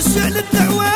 الشعل الدعوة.